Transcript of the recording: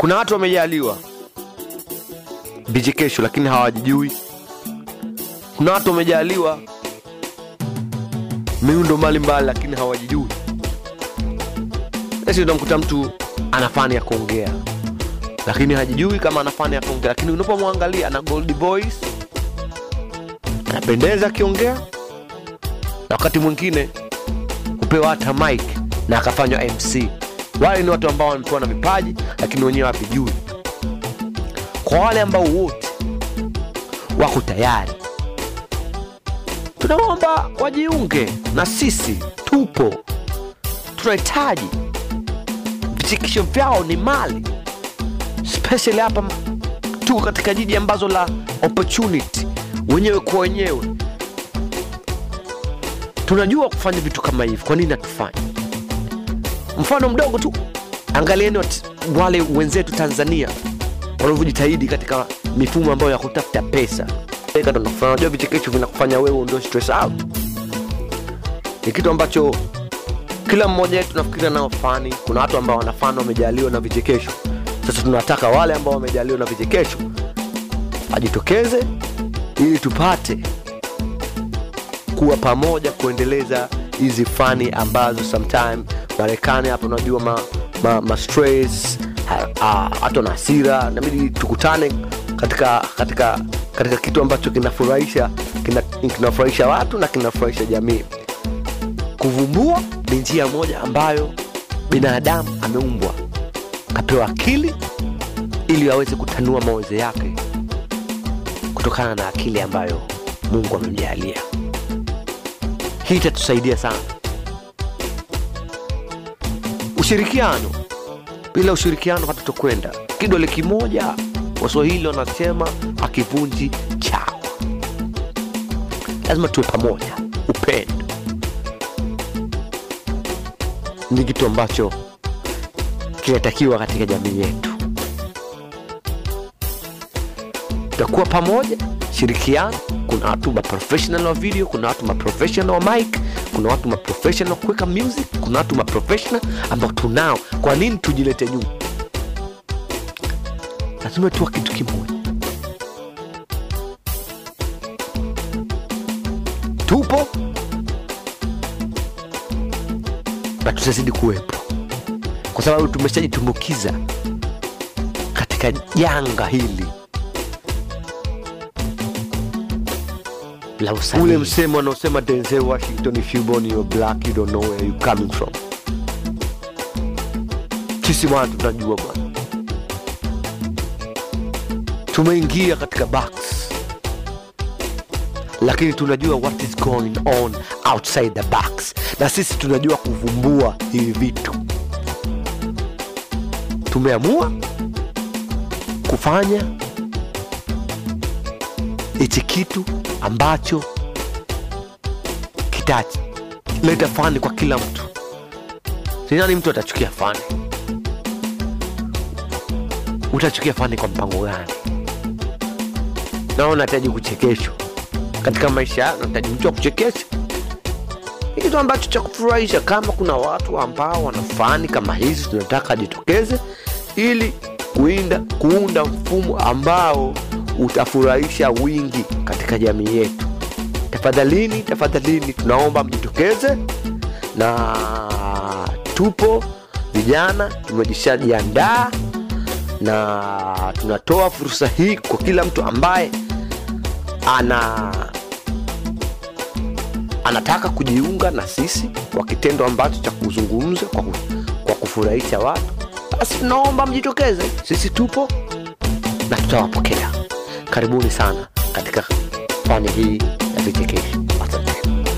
kuna watu wamejaliwa. Vichekesho lakini hawajijui. Kuna watu wamejaliwa. Miundo mbalimbali lakini hawajijui. Esi utamkuta mtu ana fani ya kuongea. Lakini hajijui kama ana fani ya kuongea. Lakini unapomwangalia ana gold voice. Anapendeza akiongea. Na wakati mwingine hupewa hata mike na akafanywa mc wale ni watu ambao wamepewa na vipaji lakini wenyewe havijui kwa wale ambao wote wako tayari tunaomba wajiunge na sisi tupo. Tunahitaji vichekesho vyao ni mali. Especially hapa tuko katika jiji ambazo la opportunity wenyewe kwa wenyewe. Tunajua kufanya vitu kama hivi kwa nini hatufanye mfano mdogo tu. Angalieni wale wenzetu tanzania wanavyojitahidi katika mifumo ambayo ya kutafuta pesa. Unajua vichekesho vinakufanya wewe ndio stress out. Ni kitu ambacho kila mmoja wetu nafikiri nao fani. Kuna watu ambao wanafani wamejaliwa na vichekesho. Sasa tunataka wale ambao wamejaliwa na vichekesho ajitokeze ili tupate kuwa pamoja kuendeleza hizi fani ambazo sometime marekani hapa unajua ma, ma, ma stress ha- ha- hata na hasira nabidi tukutane katika katika katika kitu ambacho kinafurahisha kina- kinafurahisha watu na kinafurahisha jamii. Kuvumbua ni njia moja ambayo binadamu ameumbwa. Kapewa akili ili aweze kutanua mawezo yake kutokana na akili ambayo mungu amemjalia hii itatusaidia sana. Ushirikiano. Bila ushirikiano hatutokwenda kidole kimoja waswahili wanasema akivunji chawa. Lazima tuwe pamoja. Upendo. Ni kitu ambacho kinatakiwa katika jamii yetu. Tutakuwa pamoja shirikiano kuna watu maprofessional wa video kuna watu maprofessional wa mic kuna watu maprofessional kuweka music kuna watu maprofessional ambao tunao. Kwa nini tujilete nyuma? Lazima tuwa kitu kimoja. Tupo. Na tutazidi kuwepo. Kwa sababu tumeshajitumbukiza katika janga hili la usanii. ule msemo anaosema denzel washington if you born you're black you don't know where you coming from. Sisi bwana tunajua bwana. Tumeingia katika box. Lakini tunajua what is going on outside the box. Na sisi tunajua kuvumbua hivi vitu. Tumeamua kufanya hichi kitu ambacho kitaleta fani kwa kila mtu. Sinani mtu atachukia fani. Utachukia fani kwa mpango gani? Nao unahitaji kuchekeshwa katika maisha yao nahitaji mtu wa kuchekesha. Kitu ambacho cha kufurahisha. Kama kuna watu ambao wana fani kama hizi tunataka ajitokeze ili kuinda, kuunda mfumo ambao utafurahisha wingi katika jamii yetu. Tafadhalini tafadhalini tunaomba mjitokeze na tupo vijana tumejishajiandaa na tunatoa fursa hii kwa kila mtu ambaye ana anataka kujiunga na sisi kwa kitendo ambacho cha kuzungumza kwa, kwa kufurahisha watu. Basi tunaomba mjitokeze. Sisi tupo na tutawapokea. Karibuni sana katika fanihi a bit of cake.